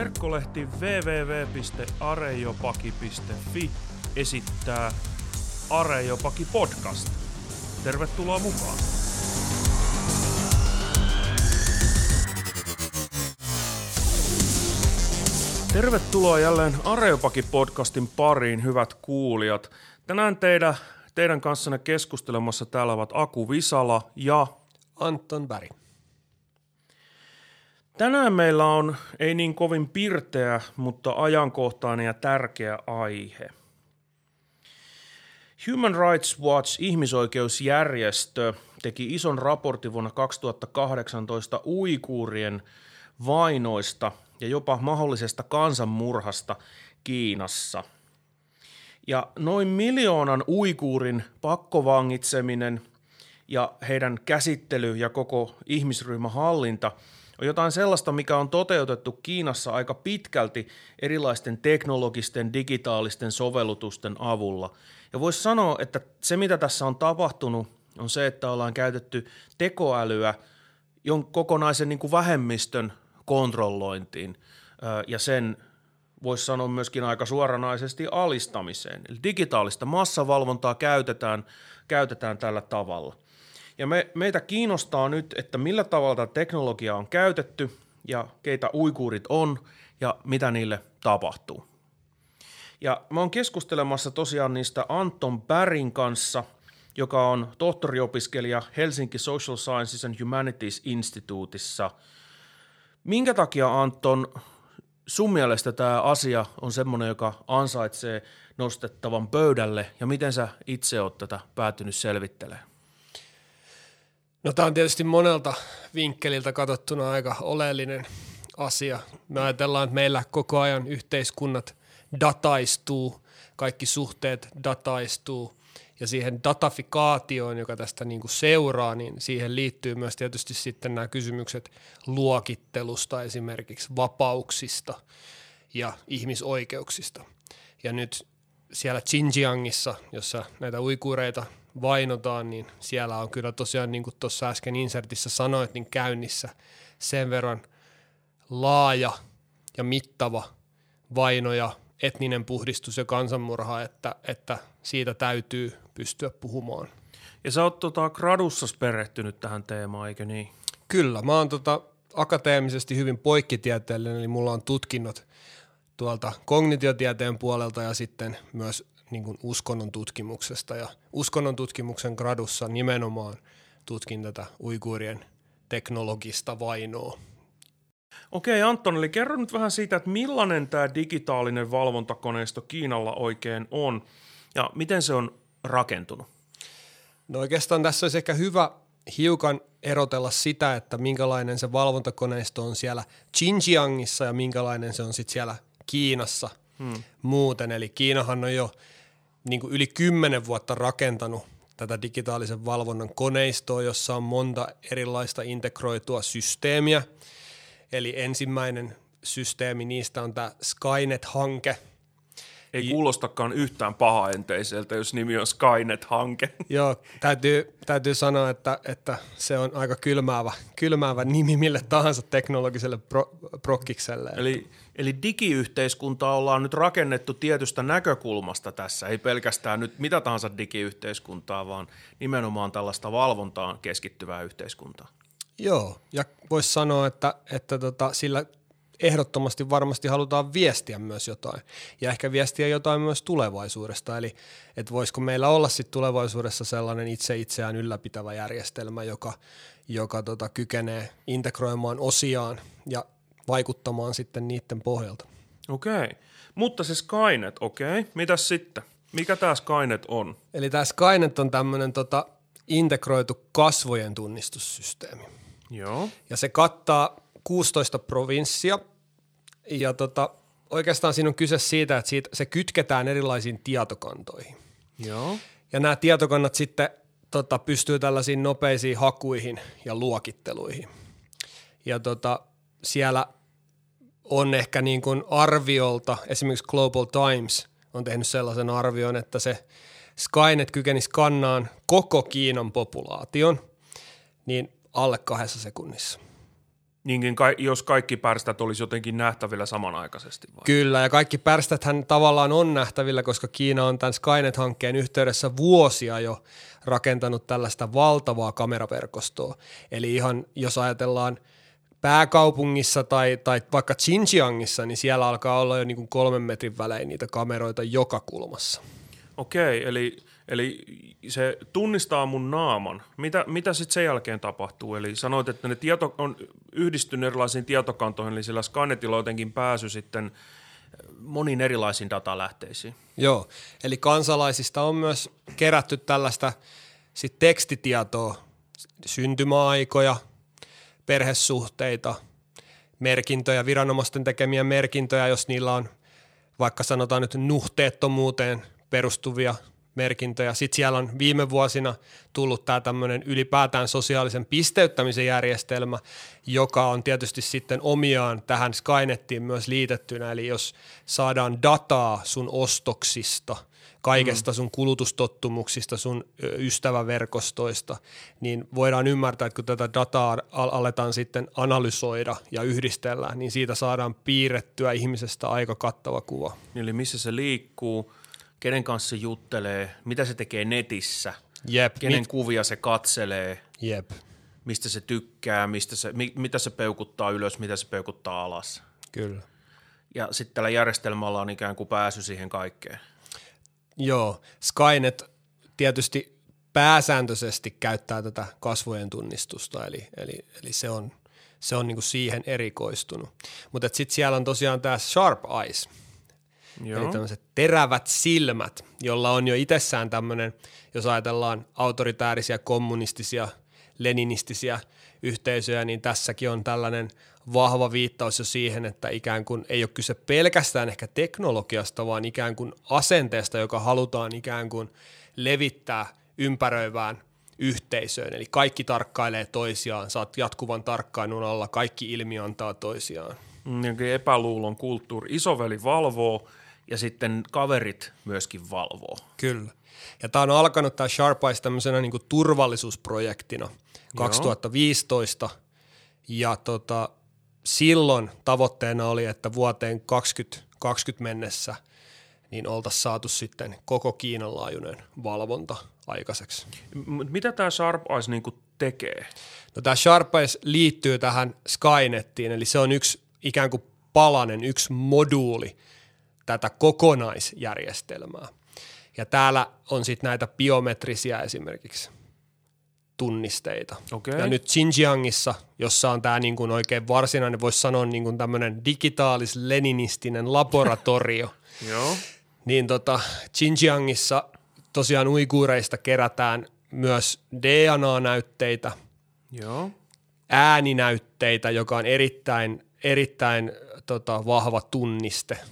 Verkkolehti www.arejopaki.fi esittää Arejopaki podcast. Tervetuloa mukaan. Tervetuloa jälleen Areopaki podcastin pariin, hyvät kuulijat. Tänään teidän, teidän kanssanne keskustelemassa täällä ovat Aku Visala ja Anton Berg. Tänään meillä on ei niin kovin pirteä, mutta ajankohtainen ja tärkeä aihe. Human Rights Watch ihmisoikeusjärjestö teki ison raportin vuonna 2018 uikuurien vainoista ja jopa mahdollisesta kansanmurhasta Kiinassa. Ja noin miljoonan uikuurin pakkovangitseminen ja heidän käsittely ja koko ihmisryhmän hallinta – on jotain sellaista, mikä on toteutettu Kiinassa aika pitkälti erilaisten teknologisten digitaalisten sovellutusten avulla. Ja voisi sanoa, että se mitä tässä on tapahtunut on se, että ollaan käytetty tekoälyä jon kokonaisen niin kuin vähemmistön kontrollointiin ja sen voisi sanoa myöskin aika suoranaisesti alistamiseen. Eli digitaalista massavalvontaa käytetään, käytetään tällä tavalla – ja me, meitä kiinnostaa nyt, että millä tavalla tätä teknologiaa on käytetty ja keitä uikuurit on ja mitä niille tapahtuu. Ja mä oon keskustelemassa tosiaan niistä Anton Bärin kanssa, joka on tohtoriopiskelija Helsinki Social Sciences and Humanities Instituutissa. Minkä takia Anton sun mielestä tämä asia on semmoinen, joka ansaitsee nostettavan pöydälle ja miten sä itse oot tätä päätynyt selvittelemään? No tämä on tietysti monelta vinkkeliltä katsottuna aika oleellinen asia. Me ajatellaan, että meillä koko ajan yhteiskunnat dataistuu, kaikki suhteet dataistuu ja siihen datafikaatioon, joka tästä niin kuin seuraa, niin siihen liittyy myös tietysti sitten nämä kysymykset luokittelusta esimerkiksi vapauksista ja ihmisoikeuksista. Ja nyt siellä Xinjiangissa, jossa näitä uikureita vainotaan, niin siellä on kyllä tosiaan, niin kuin tuossa äsken insertissä sanoit, niin käynnissä sen verran laaja ja mittava vaino ja etninen puhdistus ja kansanmurha, että, että siitä täytyy pystyä puhumaan. Ja sä oot tota, gradussa perehtynyt tähän teemaan, eikö niin? Kyllä, mä oon tota, akateemisesti hyvin poikkitieteellinen, eli mulla on tutkinnot tuolta kognitiotieteen puolelta ja sitten myös niin kuin uskonnon tutkimuksesta ja uskonnon tutkimuksen gradussa nimenomaan tutkin tätä uiguurien teknologista vainoa. Okei Anton, eli kerro nyt vähän siitä, että millainen tämä digitaalinen valvontakoneisto Kiinalla oikein on ja miten se on rakentunut? No oikeastaan tässä olisi ehkä hyvä hiukan erotella sitä, että minkälainen se valvontakoneisto on siellä Xinjiangissa ja minkälainen se on sitten siellä Kiinassa hmm. muuten. Eli Kiinahan on jo niin kuin yli kymmenen vuotta rakentanut tätä digitaalisen valvonnan koneistoa, jossa on monta erilaista integroitua systeemiä. Eli ensimmäinen systeemi niistä on tämä Skynet-hanke. Ei kuulostakaan yhtään pahaenteiseltä, jos nimi on Skynet-hanke. Joo, täytyy, täytyy sanoa, että, että se on aika kylmäävä, kylmäävä nimi mille tahansa teknologiselle pro, prokkikselle. Eli Eli digiyhteiskuntaa ollaan nyt rakennettu tietystä näkökulmasta tässä, ei pelkästään nyt mitä tahansa digiyhteiskuntaa, vaan nimenomaan tällaista valvontaan keskittyvää yhteiskuntaa. Joo, ja voisi sanoa, että, että tota, sillä ehdottomasti varmasti halutaan viestiä myös jotain, ja ehkä viestiä jotain myös tulevaisuudesta, eli että voisiko meillä olla sitten tulevaisuudessa sellainen itse itseään ylläpitävä järjestelmä, joka, joka tota, kykenee integroimaan osiaan ja vaikuttamaan sitten niiden pohjalta. Okei, okay. mutta se Skynet, okei, okay. mitäs sitten? Mikä tämä Skynet on? Eli tämä Skynet on tämmöinen tota, integroitu kasvojen tunnistussysteemi. Joo. Ja se kattaa 16 provinssia ja tota, oikeastaan siinä on kyse siitä, että siitä, se kytketään erilaisiin tietokantoihin. Joo. Ja nämä tietokannat sitten tota, pystyy tällaisiin nopeisiin hakuihin ja luokitteluihin. Ja tota, siellä on ehkä niin kuin arviolta, esimerkiksi Global Times on tehnyt sellaisen arvion, että se Skynet kykeni skannaan koko Kiinan populaation niin alle kahdessa sekunnissa. Niinkin, ka- jos kaikki pärstät olisi jotenkin nähtävillä samanaikaisesti vai? Kyllä, ja kaikki pärstäthän tavallaan on nähtävillä, koska Kiina on tämän Skynet-hankkeen yhteydessä vuosia jo rakentanut tällaista valtavaa kameraverkostoa. Eli ihan jos ajatellaan pääkaupungissa tai, tai vaikka Xinjiangissa, niin siellä alkaa olla jo niin kuin kolmen metrin välein niitä kameroita joka kulmassa. Okei, eli, eli se tunnistaa mun naaman. Mitä, mitä sitten sen jälkeen tapahtuu? Eli sanoit, että ne tieto on yhdistynyt erilaisiin tietokantoihin, eli sillä Skynetilla on jotenkin pääsy sitten moniin erilaisiin datalähteisiin. Joo, eli kansalaisista on myös kerätty tällaista sit tekstitietoa, syntymäaikoja, perhesuhteita, merkintöjä, viranomaisten tekemiä merkintöjä, jos niillä on vaikka sanotaan nyt nuhteettomuuteen perustuvia merkintöjä. Sitten siellä on viime vuosina tullut tämä tämmöinen ylipäätään sosiaalisen pisteyttämisen järjestelmä, joka on tietysti sitten omiaan tähän Skynettiin myös liitettynä. Eli jos saadaan dataa sun ostoksista, kaikesta sun kulutustottumuksista, sun ystäväverkostoista, niin voidaan ymmärtää, että kun tätä dataa aletaan sitten analysoida ja yhdistellä, niin siitä saadaan piirrettyä ihmisestä aika kattava kuva. Eli missä se liikkuu, kenen kanssa se juttelee, mitä se tekee netissä, Jep. kenen Mit... kuvia se katselee, Jep. mistä se tykkää, mistä se, mi, mitä se peukuttaa ylös, mitä se peukuttaa alas. Kyllä. Ja sitten tällä järjestelmällä on ikään kuin pääsy siihen kaikkeen. Joo, Skynet tietysti pääsääntöisesti käyttää tätä kasvojen tunnistusta, eli, eli, eli se on, se on niinku siihen erikoistunut. Mutta sitten siellä on tosiaan tämä Sharp Eyes – Joo. Eli tämmöiset terävät silmät, jolla on jo itsessään tämmöinen, jos ajatellaan autoritäärisiä, kommunistisia, leninistisiä yhteisöjä, niin tässäkin on tällainen vahva viittaus jo siihen, että ikään kuin ei ole kyse pelkästään ehkä teknologiasta, vaan ikään kuin asenteesta, joka halutaan ikään kuin levittää ympäröivään yhteisöön. Eli kaikki tarkkailee toisiaan, saat jatkuvan tarkkailun alla, kaikki ilmi antaa toisiaan. Mm, epäluulon kulttuuri. Isoveli valvoo, ja sitten kaverit myöskin valvoo. Kyllä. Ja tämä on alkanut tämä Sharp Eyes tämmöisenä niin turvallisuusprojektina 2015 Joo. ja tota, silloin tavoitteena oli, että vuoteen 2020 mennessä niin oltaisiin saatu sitten koko Kiinan laajuinen valvonta aikaiseksi. Mitä tämä Sharp Eyes niin tekee? No tämä Sharp Eyes liittyy tähän Skynettiin, eli se on yksi ikään kuin palanen, yksi moduuli – tätä kokonaisjärjestelmää. Ja täällä on sitten näitä biometrisiä esimerkiksi tunnisteita. Okay. Ja nyt Xinjiangissa, jossa on tämä niin kuin oikein varsinainen, voisi sanoa niin kuin tämmöinen digitaalis-leninistinen laboratorio, Joo. niin tota, Xinjiangissa tosiaan uiguureista kerätään myös DNA-näytteitä, Joo. ääninäytteitä, joka on erittäin, erittäin tota, vahva tunniste –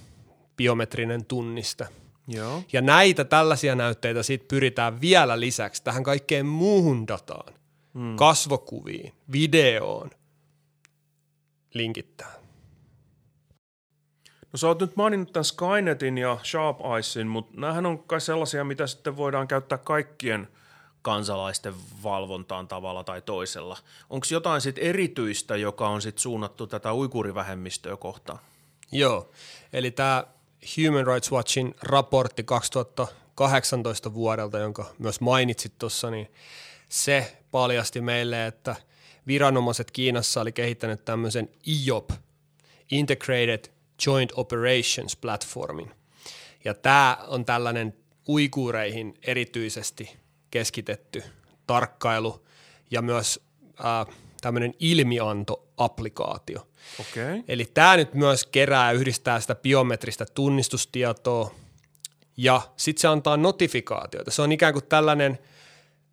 biometrinen tunniste. Joo. Ja näitä tällaisia näytteitä sitten pyritään vielä lisäksi tähän kaikkeen muuhun dataan, hmm. kasvokuviin, videoon linkittää. No sä oot nyt maininnut tämän Skynetin ja Sharp Eyesin, mutta näähän on kai sellaisia, mitä sitten voidaan käyttää kaikkien kansalaisten valvontaan tavalla tai toisella. Onko jotain sitten erityistä, joka on sitten suunnattu tätä uikurivähemmistöä kohtaan? Joo, eli tämä Human Rights Watchin raportti 2018 vuodelta, jonka myös mainitsit tuossa, niin se paljasti meille, että viranomaiset Kiinassa oli kehittänyt tämmöisen IOP, Integrated Joint Operations Platformin. Ja tämä on tällainen uikuureihin erityisesti keskitetty tarkkailu ja myös äh, tämmöinen ilmiantoapplikaatio. Okay. Eli tämä nyt myös kerää ja yhdistää sitä biometristä tunnistustietoa ja sitten se antaa notifikaatioita. Se on ikään kuin tällainen,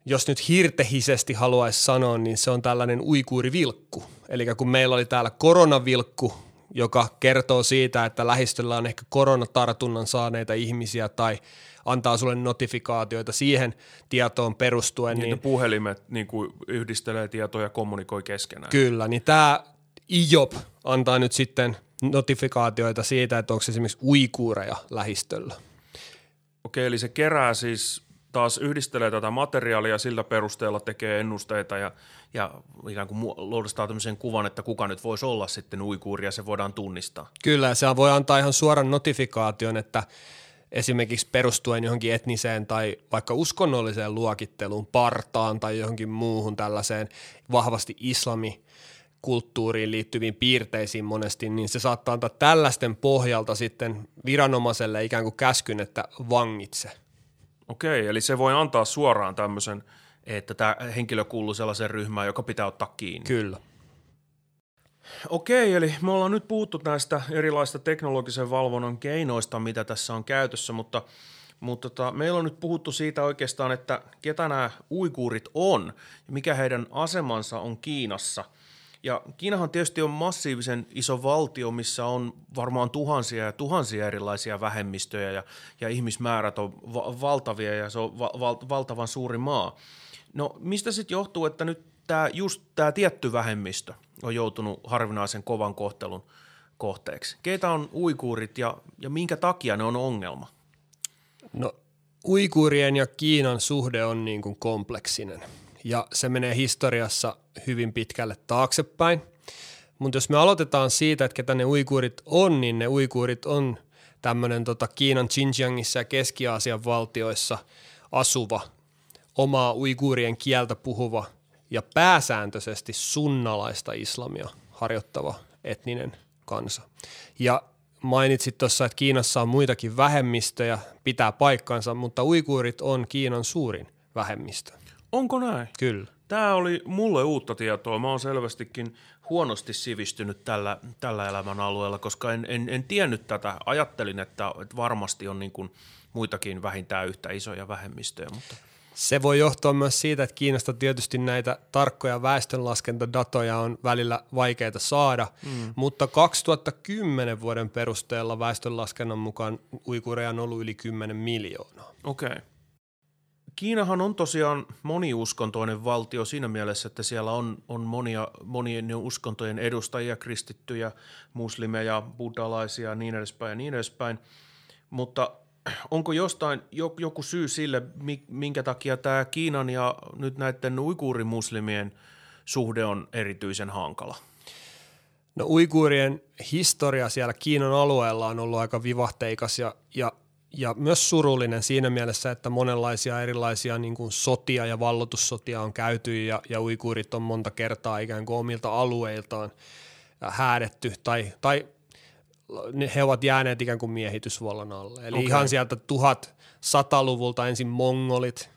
jos nyt hirtehisesti haluaisi sanoa, niin se on tällainen uikuurivilkku. Eli kun meillä oli täällä koronavilkku, joka kertoo siitä, että lähistöllä on ehkä koronatartunnan saaneita ihmisiä tai antaa sulle notifikaatioita siihen tietoon perustuen. Niin, niin puhelimet niin kuin yhdistelee tietoja ja kommunikoi keskenään. Kyllä, niin tämä IOP antaa nyt sitten notifikaatioita siitä, että onko esimerkiksi uikuureja lähistöllä. Okei, eli se kerää siis taas yhdistelee tätä materiaalia ja sillä perusteella tekee ennusteita ja, ja ikään kuin luodostaa tämmöisen kuvan, että kuka nyt voisi olla sitten uikuuri ja se voidaan tunnistaa. Kyllä, se voi antaa ihan suoran notifikaation, että esimerkiksi perustuen johonkin etniseen tai vaikka uskonnolliseen luokitteluun, partaan tai johonkin muuhun tällaiseen vahvasti islami kulttuuriin liittyviin piirteisiin monesti, niin se saattaa antaa tällaisten pohjalta sitten viranomaiselle ikään kuin käskyn, että vangitse. Okei, eli se voi antaa suoraan tämmöisen, että tämä henkilö kuuluu sellaiseen ryhmään, joka pitää ottaa kiinni. Kyllä. Okei, eli me ollaan nyt puhuttu näistä erilaisista teknologisen valvonnan keinoista, mitä tässä on käytössä, mutta, mutta tota, meillä on nyt puhuttu siitä oikeastaan, että ketä nämä uikuurit on ja mikä heidän asemansa on Kiinassa. Ja Kiinahan tietysti on massiivisen iso valtio, missä on varmaan tuhansia ja tuhansia erilaisia vähemmistöjä ja, ja ihmismäärät on va- valtavia ja se on va- val- valtavan suuri maa. No mistä sitten johtuu, että nyt tämä just tämä tietty vähemmistö on joutunut harvinaisen kovan kohtelun kohteeksi. Keitä on uikuurit ja, ja minkä takia ne on ongelma? No uikuurien ja Kiinan suhde on niin kuin kompleksinen ja se menee historiassa hyvin pitkälle taaksepäin. Mutta jos me aloitetaan siitä, että ketä ne uikuurit on, niin ne uikuurit on tämmöinen tota Kiinan Xinjiangissa ja Keski-Aasian valtioissa asuva, omaa uikuurien kieltä puhuva ja pääsääntöisesti sunnalaista islamia harjoittava etninen kansa. Ja mainitsit tuossa, että Kiinassa on muitakin vähemmistöjä, pitää paikkansa, mutta uikuurit on Kiinan suurin vähemmistö. Onko näin? Kyllä. Tämä oli mulle uutta tietoa. Mä oon selvästikin huonosti sivistynyt tällä, tällä elämän alueella, koska en, en, en tiennyt tätä. Ajattelin, että, että varmasti on niin kuin muitakin vähintään yhtä isoja vähemmistöjä, mutta – se voi johtua myös siitä, että Kiinasta tietysti näitä tarkkoja väestönlaskentadatoja on välillä vaikeita saada, mm. mutta 2010 vuoden perusteella väestönlaskennan mukaan uikureja on ollut yli 10 miljoonaa. Okei. Okay. Kiinahan on tosiaan moniuskontoinen valtio siinä mielessä, että siellä on, on monia, monien uskontojen edustajia, kristittyjä, muslimeja, buddhalaisia ja niin edespäin ja niin edespäin. Mutta onko jostain joku syy sille, minkä takia tämä Kiinan ja nyt näiden uikuurimuslimien suhde on erityisen hankala? No uikuurien historia siellä Kiinan alueella on ollut aika vivahteikas ja, ja, ja myös surullinen siinä mielessä, että monenlaisia erilaisia niin kuin sotia ja vallotussotia on käyty ja, ja uikuurit on monta kertaa ikään kuin omilta alueiltaan häädetty tai, tai he ovat jääneet ikään kuin miehitysvallan alle. Eli okay. ihan sieltä 1100-luvulta ensin mongolit,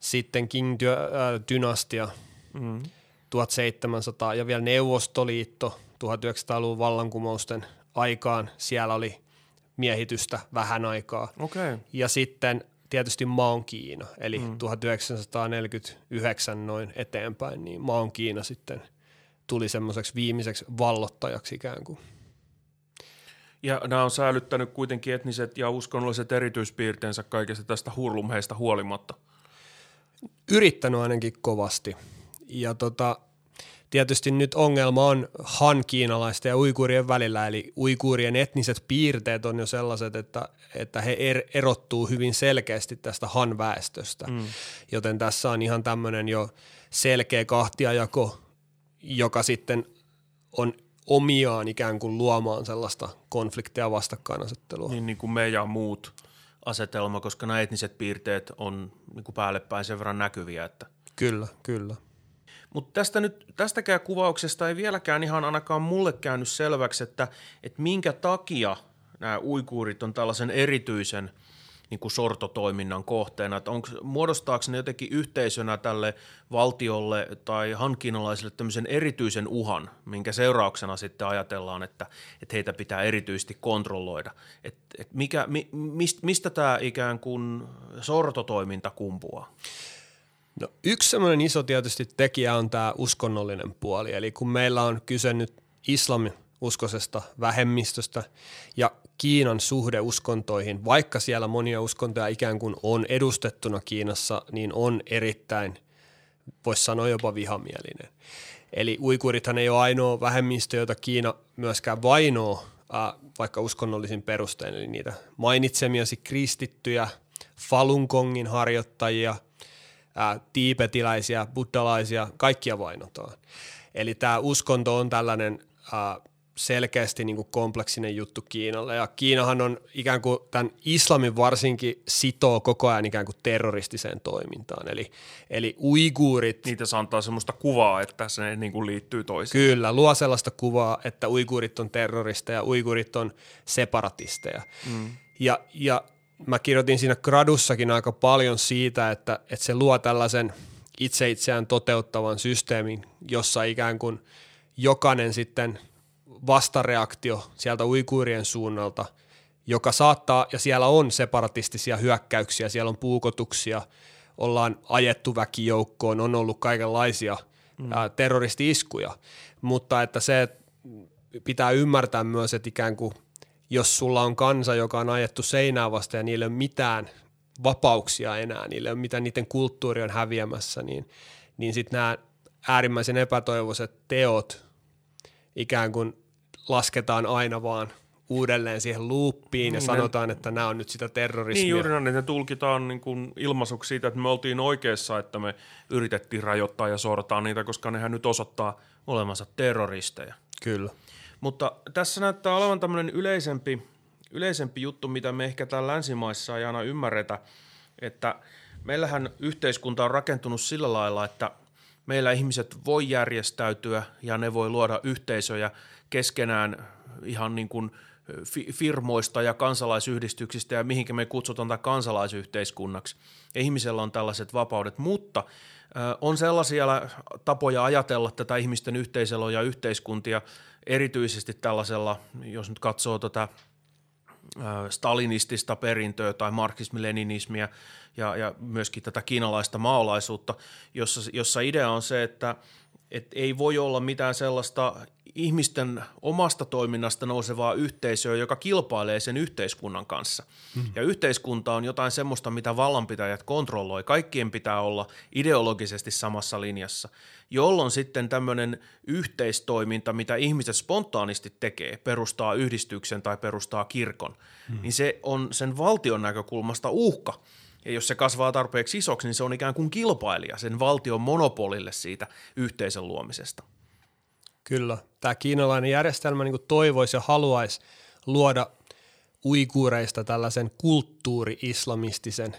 sitten Qing-dynastia, mm. 1700 ja vielä Neuvostoliitto 1900-luvun vallankumousten aikaan. Siellä oli miehitystä vähän aikaa. Okay. Ja sitten tietysti Maon Kiina, eli mm. 1949 noin eteenpäin, niin Maon Kiina sitten tuli semmoiseksi viimeiseksi vallottajaksi ikään kuin. Ja nämä on säilyttänyt kuitenkin etniset ja uskonnolliset erityispiirteensä kaikesta tästä hurlumheista huolimatta. Yrittänyt ainakin kovasti. Ja tota, tietysti nyt ongelma on han-kiinalaisten ja uikuurien välillä, eli uikuurien etniset piirteet on jo sellaiset, että, että he er, erottuu hyvin selkeästi tästä han-väestöstä. Mm. Joten tässä on ihan tämmöinen jo selkeä kahtiajako, joka sitten on omiaan ikään kuin luomaan sellaista konfliktia vastakkainasettelua. Niin, niin kuin me ja muut asetelma, koska nämä etniset piirteet on niin kuin päälle päin sen verran näkyviä. Että. Kyllä, kyllä. Mutta tästä nyt, tästäkään kuvauksesta ei vieläkään ihan ainakaan mulle käynyt selväksi, että, että minkä takia nämä uikuurit on tällaisen erityisen – niin kuin sortotoiminnan kohteena, että onko, muodostaako ne jotenkin yhteisönä tälle valtiolle tai hankinnalaisille tämmöisen erityisen uhan, minkä seurauksena sitten ajatellaan, että, että heitä pitää erityisesti kontrolloida. Et, et mikä, mi, mist, mistä tämä ikään kuin sortotoiminta kumpuaa? No, yksi semmoinen iso tietysti tekijä on tämä uskonnollinen puoli, eli kun meillä on kyse nyt islamin uskosesta vähemmistöstä ja Kiinan suhde uskontoihin, vaikka siellä monia uskontoja ikään kuin on edustettuna Kiinassa, niin on erittäin, voisi sanoa jopa vihamielinen. Eli uikurithan ei ole ainoa vähemmistö, jota Kiina myöskään vainoo, äh, vaikka uskonnollisin perustein, eli niitä mainitsemiasi kristittyjä, Falun Gongin harjoittajia, ää, tiibetiläisiä, buddalaisia, kaikkia vainotaan. Eli tämä uskonto on tällainen ää, selkeästi niin kuin kompleksinen juttu Kiinalle. Ja Kiinahan on ikään kuin tämän islamin varsinkin sitoo koko ajan ikään kuin terroristiseen toimintaan. Eli, eli uiguurit... Niitä se antaa sellaista kuvaa, että se niin kuin liittyy toisiin. Kyllä, luo sellaista kuvaa, että uiguurit on terroristeja, uiguurit on separatisteja. Mm. Ja, ja mä kirjoitin siinä gradussakin aika paljon siitä, että, että se luo tällaisen itse itseään toteuttavan systeemin, jossa ikään kuin jokainen sitten – vastareaktio sieltä uikuirien suunnalta, joka saattaa, ja siellä on separatistisia hyökkäyksiä, siellä on puukotuksia, ollaan ajettu väkijoukkoon, on ollut kaikenlaisia mm. ää, terroristi-iskuja, mutta että se pitää ymmärtää myös, että ikään kuin jos sulla on kansa, joka on ajettu seinää vasta ja niillä ei ole mitään vapauksia enää, niillä ei ole mitään, niiden kulttuuri on häviämässä, niin, niin sitten nämä äärimmäisen epätoivoiset teot ikään kuin lasketaan aina vaan uudelleen siihen luuppiin ja niin, sanotaan, että nämä on nyt sitä terrorismia. Niin juuri näin, että ne tulkitaan niin kuin ilmaisuksi siitä, että me oltiin oikeassa, että me yritettiin rajoittaa ja sortaa niitä, koska nehän nyt osoittaa olemansa terroristeja. Kyllä. Mutta tässä näyttää olevan tämmöinen yleisempi, yleisempi juttu, mitä me ehkä täällä länsimaissa ei aina ymmärretä, että meillähän yhteiskunta on rakentunut sillä lailla, että meillä ihmiset voi järjestäytyä ja ne voi luoda yhteisöjä – keskenään ihan niin kuin firmoista ja kansalaisyhdistyksistä ja mihinkä me kutsutaan tätä kansalaisyhteiskunnaksi. Ja ihmisellä on tällaiset vapaudet, mutta on sellaisia tapoja ajatella tätä ihmisten yhteisöllä ja yhteiskuntia erityisesti tällaisella, jos nyt katsoo tätä stalinistista perintöä tai marksismi-leninismiä ja, ja myöskin tätä kiinalaista maalaisuutta, jossa, jossa idea on se, että et ei voi olla mitään sellaista ihmisten omasta toiminnasta nousevaa yhteisöä, joka kilpailee sen yhteiskunnan kanssa. Mm. Ja yhteiskunta on jotain semmoista, mitä vallanpitäjät kontrolloi. Kaikkien pitää olla ideologisesti samassa linjassa, jolloin sitten tämmöinen yhteistoiminta, mitä ihmiset spontaanisti tekee, perustaa yhdistyksen tai perustaa kirkon, mm. niin se on sen valtion näkökulmasta uhka – ja jos se kasvaa tarpeeksi isoksi, niin se on ikään kuin kilpailija sen valtion monopolille siitä yhteisön luomisesta. Kyllä. Tämä kiinalainen järjestelmä niin toivoisi ja haluaisi luoda uiguureista tällaisen kulttuuri-islamistisen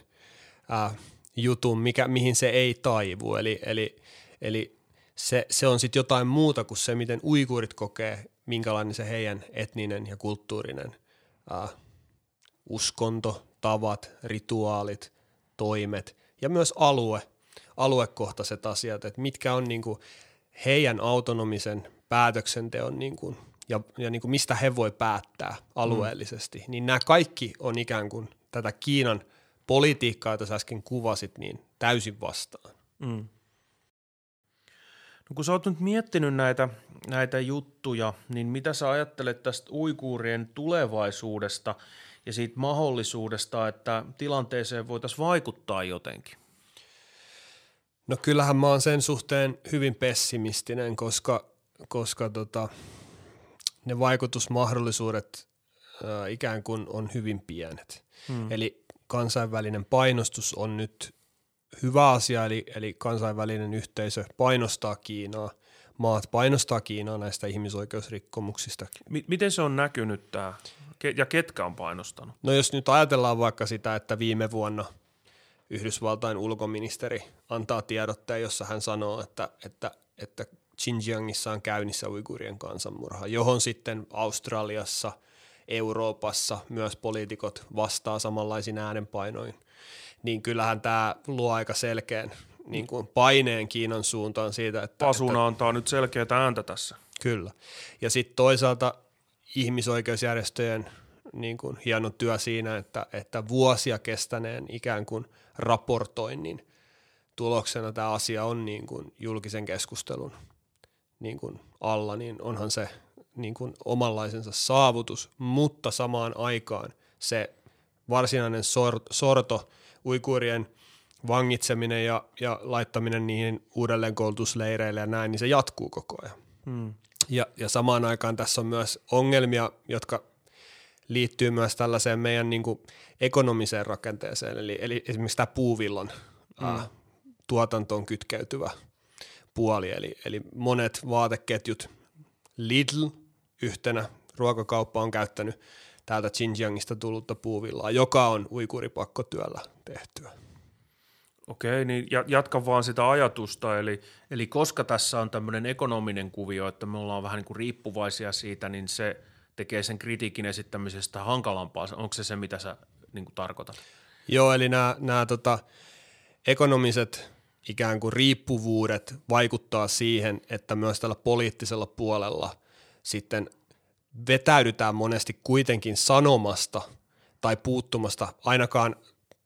ää, jutun, mikä, mihin se ei taivu. Eli, eli, eli se, se on sitten jotain muuta kuin se, miten uiguurit kokee, minkälainen se heidän etninen ja kulttuurinen ää, uskonto, tavat, rituaalit, toimet ja myös alue, aluekohtaiset asiat, että mitkä on niin kuin heidän autonomisen päätöksenteon niin kuin, ja, ja niin kuin mistä he voi päättää alueellisesti, mm. niin nämä kaikki on ikään kuin tätä Kiinan politiikkaa, jota sä äsken kuvasit, niin täysin vastaan. Mm. No kun sä oot nyt miettinyt näitä, näitä juttuja, niin mitä sä ajattelet tästä uikuurien tulevaisuudesta – ja siitä mahdollisuudesta, että tilanteeseen voitaisiin vaikuttaa jotenkin? No kyllähän mä oon sen suhteen hyvin pessimistinen, koska, koska tota, ne vaikutusmahdollisuudet ää, ikään kuin on hyvin pienet. Hmm. Eli kansainvälinen painostus on nyt hyvä asia, eli, eli kansainvälinen yhteisö painostaa Kiinaa, maat painostaa Kiinaa näistä ihmisoikeusrikkomuksista. M- miten se on näkynyt tämä ja ketkä on painostanut? No jos nyt ajatellaan vaikka sitä, että viime vuonna Yhdysvaltain ulkoministeri antaa tiedotteen, jossa hän sanoo, että, että, että Xinjiangissa on käynnissä uigurien kansanmurha, johon sitten Australiassa, Euroopassa myös poliitikot vastaa samanlaisin äänenpainoin, niin kyllähän tämä luo aika selkeän niin kuin paineen Kiinan suuntaan siitä, että... Pasuna että, antaa nyt selkeää ääntä tässä. Kyllä. Ja sitten toisaalta ihmisoikeusjärjestöjen niin kuin hieno työ siinä, että, että vuosia kestäneen ikään kuin raportoinnin tuloksena tämä asia on niin kuin julkisen keskustelun niin kuin alla, niin onhan se niin kuin omanlaisensa saavutus, mutta samaan aikaan se varsinainen sorto, uikuurien vangitseminen ja, ja laittaminen niihin uudelleenkoulutusleireille ja näin, niin se jatkuu koko ajan. Hmm. Ja, ja samaan aikaan tässä on myös ongelmia, jotka liittyy myös tällaiseen meidän niin kuin ekonomiseen rakenteeseen, eli, eli esimerkiksi tämä puuvillan mm. ää, tuotantoon kytkeytyvä puoli, eli, eli monet vaateketjut, Lidl yhtenä ruokakauppa on käyttänyt täältä Xinjiangista tullutta puuvillaa, joka on uikuripakkotyöllä tehtyä. Okei, niin jatka vaan sitä ajatusta, eli, eli koska tässä on tämmöinen ekonominen kuvio, että me ollaan vähän niin kuin riippuvaisia siitä, niin se tekee sen kritiikin esittämisestä hankalampaa. Onko se se, mitä sä niin kuin tarkoitat? Joo, eli nämä, nämä tota, ekonomiset ikään kuin riippuvuudet vaikuttaa siihen, että myös tällä poliittisella puolella sitten vetäydytään monesti kuitenkin sanomasta tai puuttumasta, ainakaan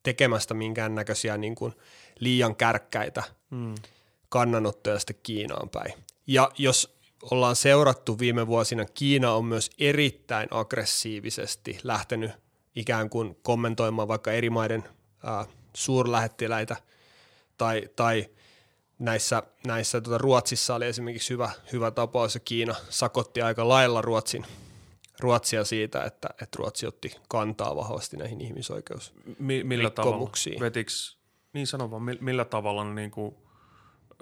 tekemästä minkäännäköisiä niin kuin liian kärkkäitä mm. kannanottoja sitten Kiinaan päin. Ja jos ollaan seurattu viime vuosina, Kiina on myös erittäin aggressiivisesti lähtenyt ikään kuin kommentoimaan vaikka eri maiden ää, suurlähettiläitä tai, tai näissä, näissä tuota, Ruotsissa oli esimerkiksi hyvä, hyvä tapaus ja Kiina sakotti aika lailla Ruotsin, Ruotsia siitä, että, että Ruotsi otti kantaa vahvasti näihin ihmisoikeusrikkomuksiin. millä tavalla? Vetiks, niin sano vaan, millä tavalla ne niin kuin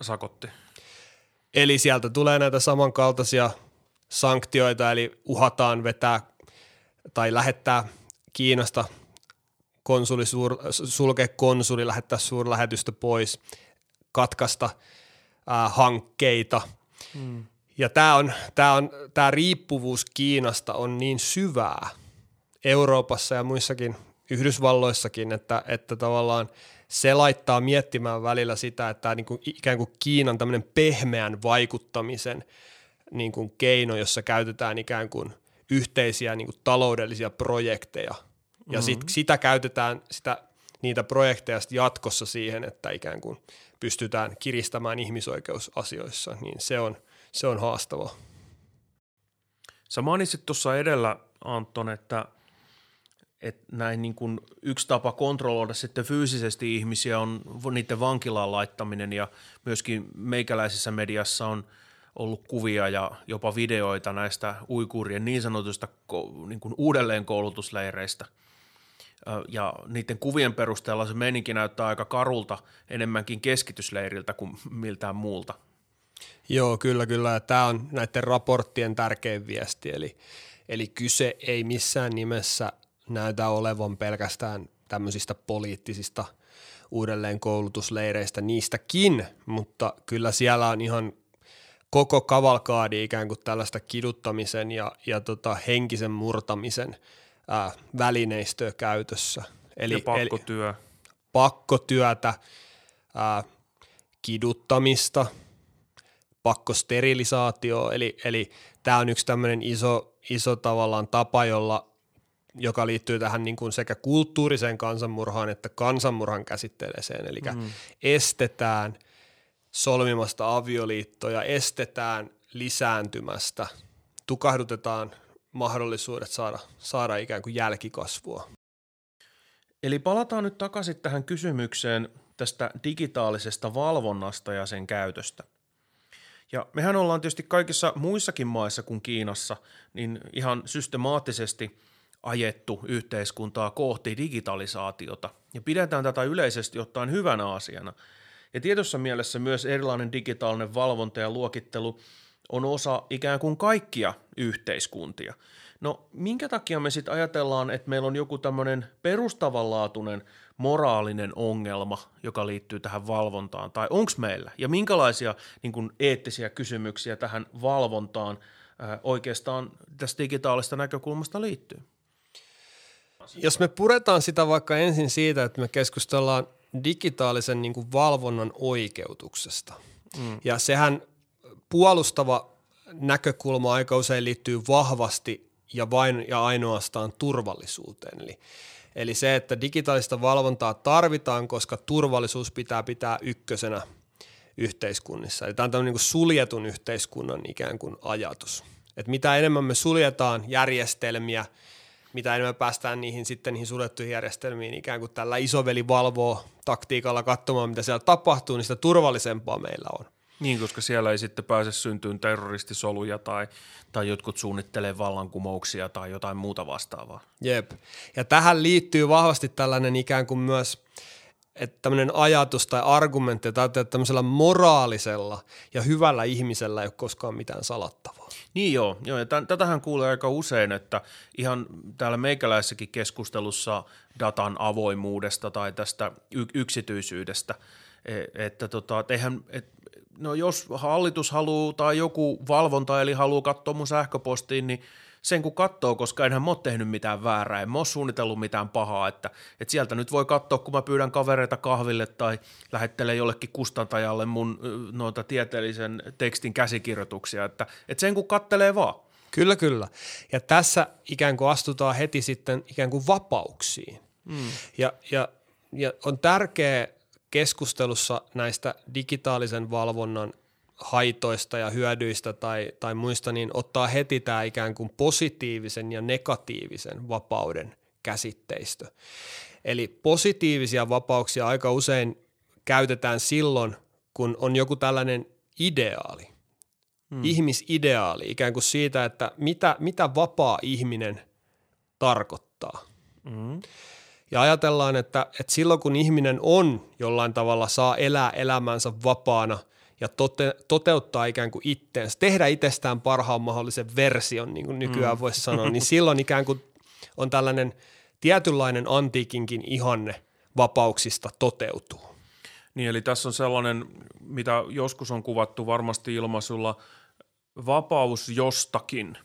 sakotti? Eli sieltä tulee näitä samankaltaisia sanktioita, eli uhataan vetää tai lähettää Kiinasta konsuli, suur, sulkea konsuli, lähettää suurlähetystä pois, katkaista ää, hankkeita. Hmm. Ja tämä on, tää on, tää riippuvuus Kiinasta on niin syvää Euroopassa ja muissakin Yhdysvalloissakin, että, että tavallaan se laittaa miettimään välillä sitä, että niin kuin ikään kuin Kiinan tämmöinen pehmeän vaikuttamisen niin kuin keino, jossa käytetään ikään kuin yhteisiä niin kuin taloudellisia projekteja. Ja sit, mm-hmm. sitä käytetään, sitä, niitä projekteja jatkossa siihen, että ikään kuin pystytään kiristämään ihmisoikeusasioissa, niin se on, se on haastavaa. Sä mainitsit tuossa edellä, Anton, että – että näin niin kuin yksi tapa kontrolloida sitten fyysisesti ihmisiä on niiden vankilaan laittaminen ja myöskin meikäläisessä mediassa on ollut kuvia ja jopa videoita näistä uikuurien niin sanotusta niin kuin uudelleenkoulutusleireistä. Ja niiden kuvien perusteella se meininki näyttää aika karulta enemmänkin keskitysleiriltä kuin miltään muulta. Joo, kyllä, kyllä. Tämä on näiden raporttien tärkein viesti. Eli, eli kyse ei missään nimessä näytä olevan pelkästään tämmöisistä poliittisista uudelleenkoulutusleireistä niistäkin, mutta kyllä siellä on ihan koko kavalkaadi ikään kuin tällaista kiduttamisen ja, ja tota henkisen murtamisen ää, välineistöä käytössä. Eli, ja pakkotyö. Eli pakkotyötä, ää, kiduttamista, pakkosterilisaatio, eli, eli tämä on yksi tämmöinen iso, iso tavallaan tapa, jolla joka liittyy tähän niin kuin sekä kulttuuriseen kansanmurhaan että kansanmurhan käsitteeseen. Eli mm. estetään solmimasta avioliittoja, estetään lisääntymästä, tukahdutetaan mahdollisuudet saada, saada ikään kuin jälkikasvua. Eli palataan nyt takaisin tähän kysymykseen tästä digitaalisesta valvonnasta ja sen käytöstä. Ja mehän ollaan tietysti kaikissa muissakin maissa kuin Kiinassa, niin ihan systemaattisesti – ajettu yhteiskuntaa kohti digitalisaatiota ja pidetään tätä yleisesti ottaen hyvänä asiana. Ja tietyssä mielessä myös erilainen digitaalinen valvonta ja luokittelu on osa ikään kuin kaikkia yhteiskuntia. No minkä takia me sitten ajatellaan, että meillä on joku tämmöinen perustavanlaatuinen moraalinen ongelma, joka liittyy tähän valvontaan, tai onko meillä, ja minkälaisia niin kun, eettisiä kysymyksiä tähän valvontaan ää, oikeastaan tästä digitaalista näkökulmasta liittyy? Jos me puretaan sitä vaikka ensin siitä, että me keskustellaan digitaalisen niin kuin valvonnan oikeutuksesta. Mm. Ja sehän puolustava näkökulma aika usein liittyy vahvasti ja vain ja ainoastaan turvallisuuteen. Eli, eli se, että digitaalista valvontaa tarvitaan, koska turvallisuus pitää pitää ykkösenä yhteiskunnissa. Eli tämä on tämmöinen niin suljetun yhteiskunnan ikään kuin ajatus. Että mitä enemmän me suljetaan järjestelmiä – mitä enemmän päästään niihin sitten niihin suljettuihin järjestelmiin, ikään kuin tällä isoveli valvoo taktiikalla katsomaan, mitä siellä tapahtuu, niin sitä turvallisempaa meillä on. Niin, koska siellä ei sitten pääse syntyyn terroristisoluja tai, tai jotkut suunnittelee vallankumouksia tai jotain muuta vastaavaa. Jep. Ja tähän liittyy vahvasti tällainen ikään kuin myös että tämmöinen ajatus tai argumentti, tai että tämmöisellä moraalisella ja hyvällä ihmisellä ei ole koskaan mitään salattavaa. Niin joo, joo ja tämän, tätähän kuulee aika usein, että ihan täällä meikäläisessäkin keskustelussa datan avoimuudesta tai tästä y- yksityisyydestä, e, että tota, et eihän, et, no jos hallitus haluaa tai joku valvonta eli haluaa katsoa mun sähköpostiin, niin sen kun katsoo, koska enhän mä ole tehnyt mitään väärää, en mä ole suunnitellut mitään pahaa, että, että sieltä nyt voi katsoa, kun mä pyydän kavereita kahville tai lähettelen jollekin kustantajalle mun noita tieteellisen tekstin käsikirjoituksia, että, että sen kun kattelee vaan. Kyllä, kyllä. Ja tässä ikään kuin astutaan heti sitten ikään kuin vapauksiin. Mm. Ja, ja, ja on tärkeää keskustelussa näistä digitaalisen valvonnan haitoista ja hyödyistä tai, tai muista, niin ottaa heti tämä ikään kuin positiivisen ja negatiivisen vapauden käsitteistö. Eli positiivisia vapauksia aika usein käytetään silloin, kun on joku tällainen ideaali, hmm. ihmisideaali, ikään kuin siitä, että mitä, mitä vapaa ihminen tarkoittaa. Hmm. Ja ajatellaan, että, että silloin kun ihminen on jollain tavalla, saa elää elämänsä vapaana – ja tote, toteuttaa ikään kuin itteensä, tehdä itsestään parhaan mahdollisen version, niin kuin nykyään mm. voisi sanoa, niin silloin ikään kuin on tällainen tietynlainen antiikinkin ihanne vapauksista toteutuu. Niin, eli tässä on sellainen, mitä joskus on kuvattu varmasti ilmaisulla, vapaus jostakin,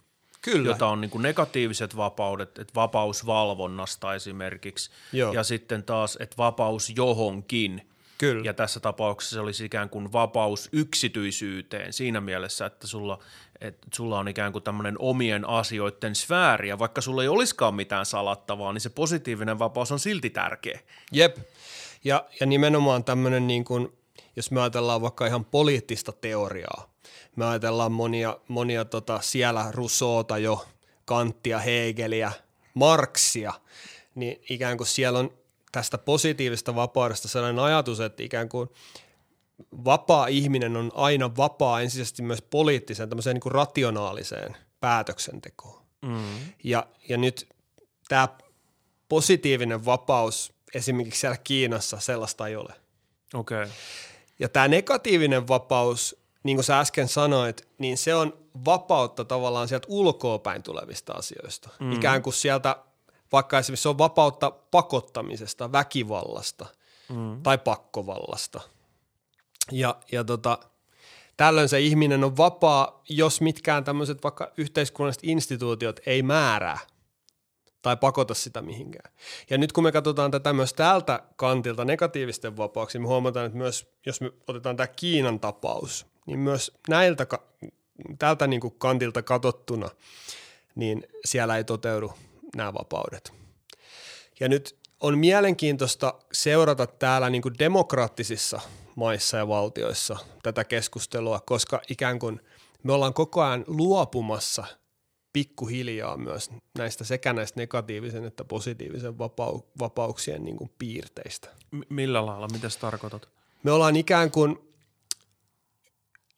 Kyllä. jota on niin kuin negatiiviset vapaudet, että vapaus valvonnasta esimerkiksi, Joo. ja sitten taas, että vapaus johonkin – Kyllä. Ja tässä tapauksessa se olisi ikään kuin vapaus yksityisyyteen siinä mielessä, että sulla, että sulla on ikään kuin tämmöinen omien asioiden sfääri, ja vaikka sulla ei olisikaan mitään salattavaa, niin se positiivinen vapaus on silti tärkeä. Jep, ja, ja nimenomaan tämmöinen niin kuin, jos me ajatellaan vaikka ihan poliittista teoriaa, me ajatellaan monia, monia tota, siellä Rousseauta jo, Kanttia, Hegeliä, Marksia, niin ikään kuin siellä on tästä positiivista vapaudesta sellainen ajatus, että ikään kuin vapaa ihminen on aina vapaa ensisijaisesti myös poliittiseen, tämmöiseen niin kuin rationaaliseen päätöksentekoon. Mm. Ja, ja nyt tämä positiivinen vapaus esimerkiksi siellä Kiinassa sellaista ei ole. Okay. Ja tämä negatiivinen vapaus, niin kuin sä äsken sanoit, niin se on vapautta tavallaan sieltä ulkoopäin tulevista asioista. Mm. Ikään kuin sieltä vaikka esimerkiksi se on vapautta pakottamisesta, väkivallasta mm. tai pakkovallasta. Ja, ja tota, tällöin se ihminen on vapaa, jos mitkään tämmöiset vaikka yhteiskunnalliset instituutiot ei määrää tai pakota sitä mihinkään. Ja nyt kun me katsotaan tätä myös tältä kantilta negatiivisten vapauksien, me huomataan, että myös jos me otetaan tämä Kiinan tapaus, niin myös näiltä, tältä niin kuin kantilta katsottuna, niin siellä ei toteudu nämä vapaudet. Ja nyt on mielenkiintoista seurata täällä niin kuin demokraattisissa maissa ja valtioissa tätä keskustelua, koska ikään kuin me ollaan koko ajan luopumassa pikkuhiljaa myös näistä sekä näistä negatiivisen että positiivisen vapau- vapauksien niin kuin piirteistä. M- millä lailla? Mitä tarkoitat? Me ollaan ikään kuin,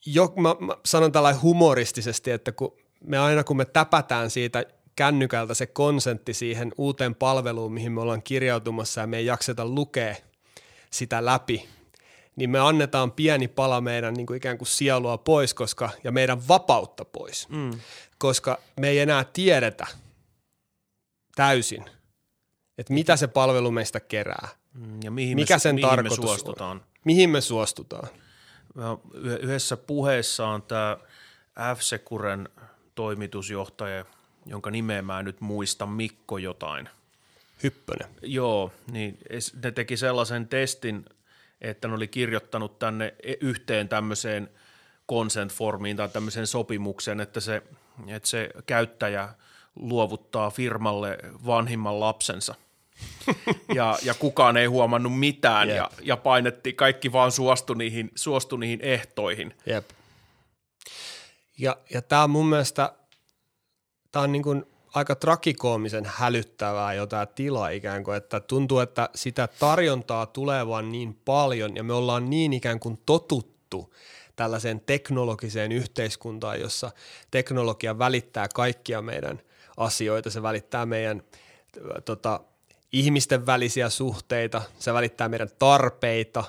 jo, mä, mä sanon tällä humoristisesti, että kun me aina kun me täpätään siitä kännykältä se konsentti siihen uuteen palveluun, mihin me ollaan kirjautumassa ja me ei jakseta lukea sitä läpi, niin me annetaan pieni pala meidän niin kuin ikään kuin sielua pois koska, ja meidän vapautta pois, mm. koska me ei enää tiedetä täysin, että mitä se palvelu meistä kerää. Mm, ja mihin Mikä me, sen mihin tarkoitus me suostutaan. On. Mihin me suostutaan. Yhdessä puheessaan tämä F-Securen toimitusjohtaja – jonka nimeä mä en nyt muista, Mikko jotain. Hyppönen. Joo, niin ne teki sellaisen testin, että ne oli kirjoittanut tänne e- yhteen tämmöiseen consent formiin tai tämmöiseen sopimukseen, että se, että se käyttäjä luovuttaa firmalle vanhimman lapsensa. Ja, ja kukaan ei huomannut mitään ja, ja painettiin, kaikki vaan suostu niihin, suostu niihin ehtoihin. Jep. Ja, ja tämä on mun mielestä – tämä on niin kuin aika trakikoomisen hälyttävää jo tämä tila ikään kuin, että tuntuu, että sitä tarjontaa tulee vaan niin paljon ja me ollaan niin ikään kuin totuttu tällaiseen teknologiseen yhteiskuntaan, jossa teknologia välittää kaikkia meidän asioita, se välittää meidän tota, ihmisten välisiä suhteita, se välittää meidän tarpeita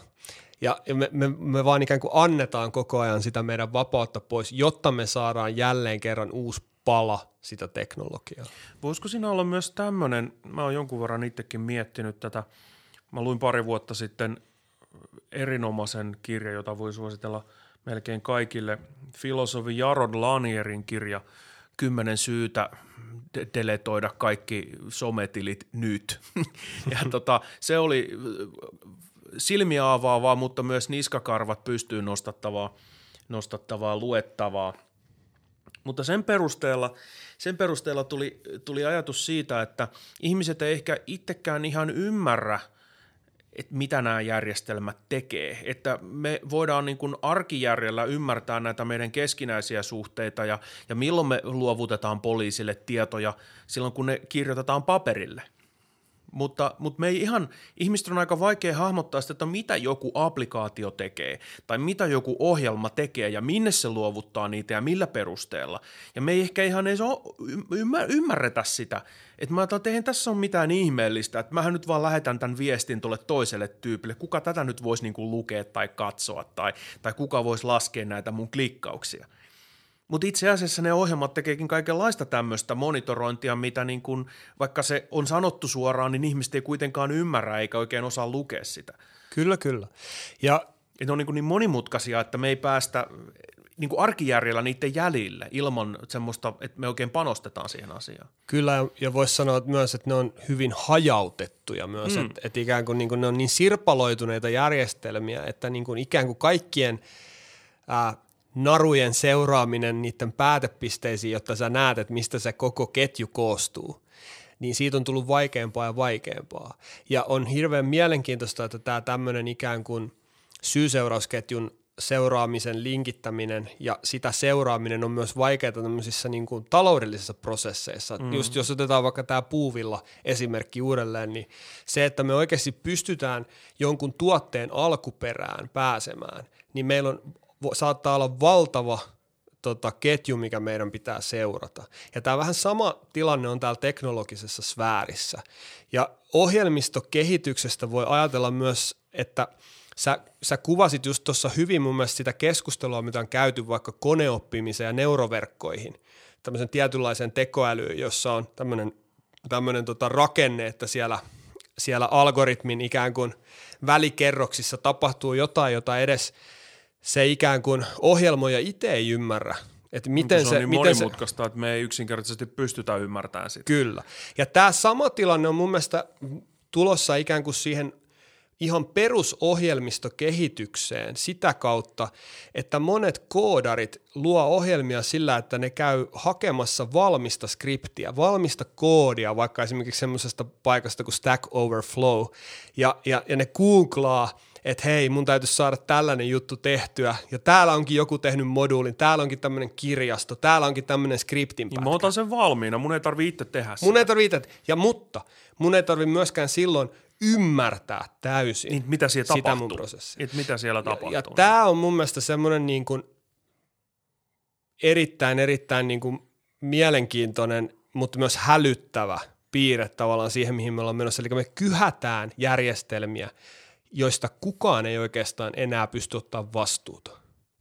ja me, me, me vaan ikään kuin annetaan koko ajan sitä meidän vapautta pois, jotta me saadaan jälleen kerran uusi pala sitä teknologiaa. Voisiko siinä olla myös tämmöinen, mä oon jonkun verran itsekin miettinyt tätä, mä luin pari vuotta sitten erinomaisen kirjan, jota voi suositella melkein kaikille, filosofi Jarod Lanierin kirja – kymmenen syytä de- deletoida kaikki sometilit nyt. ja tota, se oli silmiä avaavaa, mutta myös niskakarvat pystyy nostattavaa, nostattavaa luettavaa. Mutta sen perusteella, sen perusteella tuli, tuli ajatus siitä, että ihmiset ei ehkä itsekään ihan ymmärrä – että mitä nämä järjestelmät tekee. Että me voidaan niin kuin arkijärjellä ymmärtää näitä meidän keskinäisiä suhteita ja, ja milloin me luovutetaan poliisille tietoja silloin, kun ne kirjoitetaan paperille – mutta, mutta me ei ihan, ihmisten on aika vaikea hahmottaa sitä, että mitä joku applikaatio tekee tai mitä joku ohjelma tekee ja minne se luovuttaa niitä ja millä perusteella. Ja me ei ehkä ihan edes ymmärretä sitä, että mä ajattelin, että eihän tässä ole mitään ihmeellistä, että mähän nyt vaan lähetän tämän viestin tuolle toiselle tyypille, kuka tätä nyt voisi niinku lukea tai katsoa tai, tai kuka voisi laskea näitä mun klikkauksia. Mutta itse asiassa ne ohjelmat tekeekin kaikenlaista tämmöistä monitorointia, mitä niin kun, vaikka se on sanottu suoraan, niin ihmiset ei kuitenkaan ymmärrä eikä oikein osaa lukea sitä. Kyllä, kyllä. Ja ne on niin, niin monimutkaisia, että me ei päästä niin kuin arkijärjellä niiden jäljille ilman semmoista, että me oikein panostetaan siihen asiaan. Kyllä, ja voisi sanoa että myös, että ne on hyvin hajautettuja myös, mm. että, että ikään kuin, niin kuin ne on niin sirpaloituneita järjestelmiä, että niin kuin ikään kuin kaikkien ää, narujen seuraaminen niiden päätepisteisiin, jotta sä näet, että mistä se koko ketju koostuu, niin siitä on tullut vaikeampaa ja vaikeampaa. Ja on hirveän mielenkiintoista, että tämä tämmöinen ikään kuin syy-seurausketjun seuraamisen linkittäminen ja sitä seuraaminen on myös vaikeaa tämmöisissä niin kuin taloudellisissa prosesseissa. Mm. Just jos otetaan vaikka tämä puuvilla esimerkki uudelleen, niin se, että me oikeasti pystytään jonkun tuotteen alkuperään pääsemään, niin meillä on saattaa olla valtava tota, ketju, mikä meidän pitää seurata. Ja tämä vähän sama tilanne on täällä teknologisessa sfäärissä. Ja ohjelmistokehityksestä voi ajatella myös, että sä, sä kuvasit just tuossa hyvin mun mielestä sitä keskustelua, mitä on käyty vaikka koneoppimiseen ja neuroverkkoihin, tämmöisen tietynlaisen tekoälyyn, jossa on tämmöinen, tämmöinen tota rakenne, että siellä, siellä algoritmin ikään kuin välikerroksissa tapahtuu jotain, jota edes – se ikään kuin ohjelmoja itse ei ymmärrä. Että miten se, on niin miten monimutkaista, se, että me ei yksinkertaisesti pystytä ymmärtämään sitä. Kyllä. Ja tämä sama tilanne on mun mielestä tulossa ikään kuin siihen ihan perusohjelmistokehitykseen sitä kautta, että monet koodarit luo ohjelmia sillä, että ne käy hakemassa valmista skriptiä, valmista koodia, vaikka esimerkiksi semmoisesta paikasta kuin Stack Overflow, ja, ja, ja ne googlaa – että hei, mun täytyisi saada tällainen juttu tehtyä, ja täällä onkin joku tehnyt moduulin, täällä onkin tämmöinen kirjasto, täällä onkin tämmöinen skriptin pätkä. Niin mä otan sen valmiina, mun ei tarvi itse tehdä sitä. Mun ei tarvi itse, ja mutta mun ei tarvi myöskään silloin ymmärtää täysin niin, mitä siellä sitä tapahtuu. mun prosessia. Niin, mitä siellä tapahtuu. Ja, ja tämä on mun mielestä semmoinen niin kuin erittäin, erittäin niin kuin mielenkiintoinen, mutta myös hälyttävä piirre tavallaan siihen, mihin me ollaan menossa. Eli me kyhätään järjestelmiä, joista kukaan ei oikeastaan enää pysty ottaa vastuuta.